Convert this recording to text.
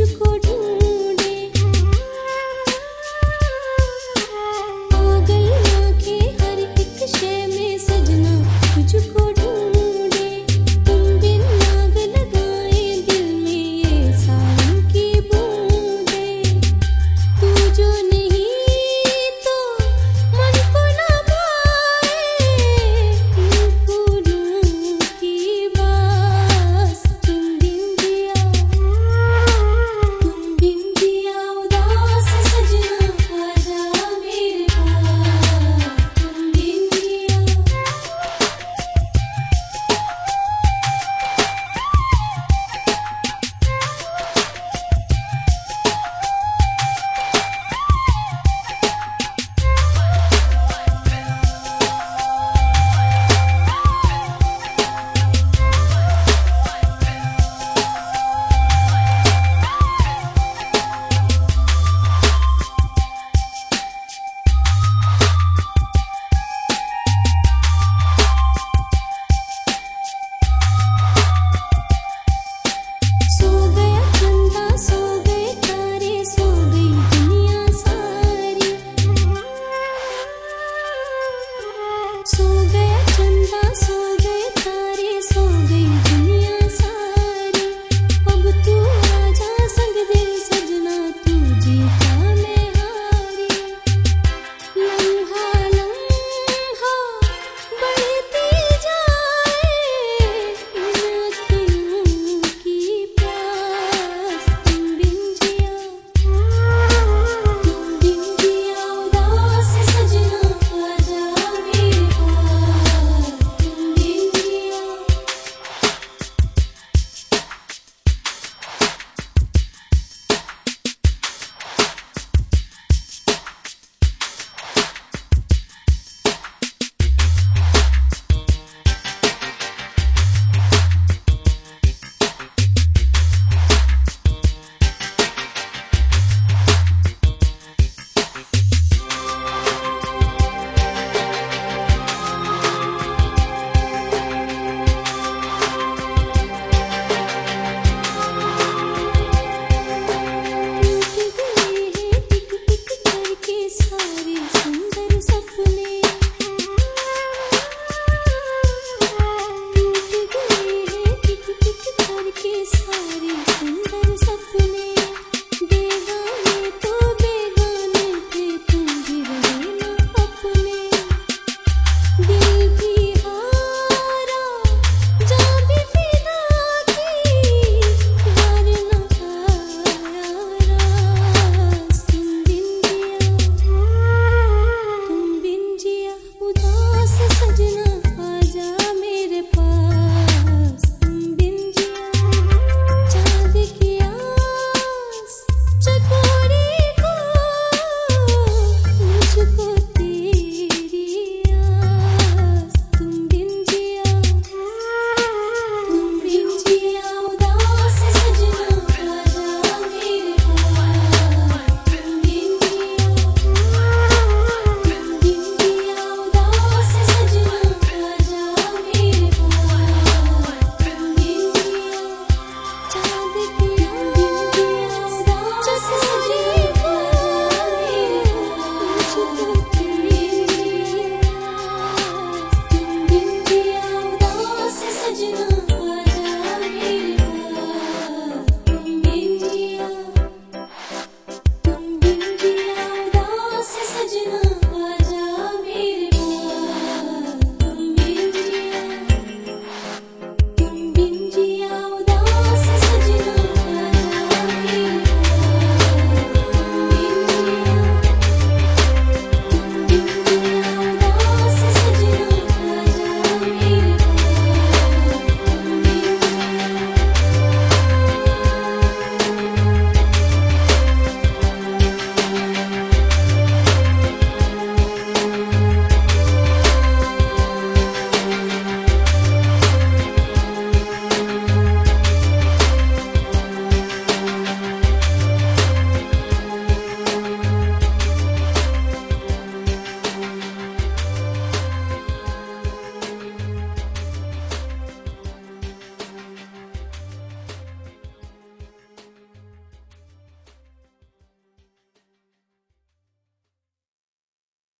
ಮುಚ್ಚುಕೊಡು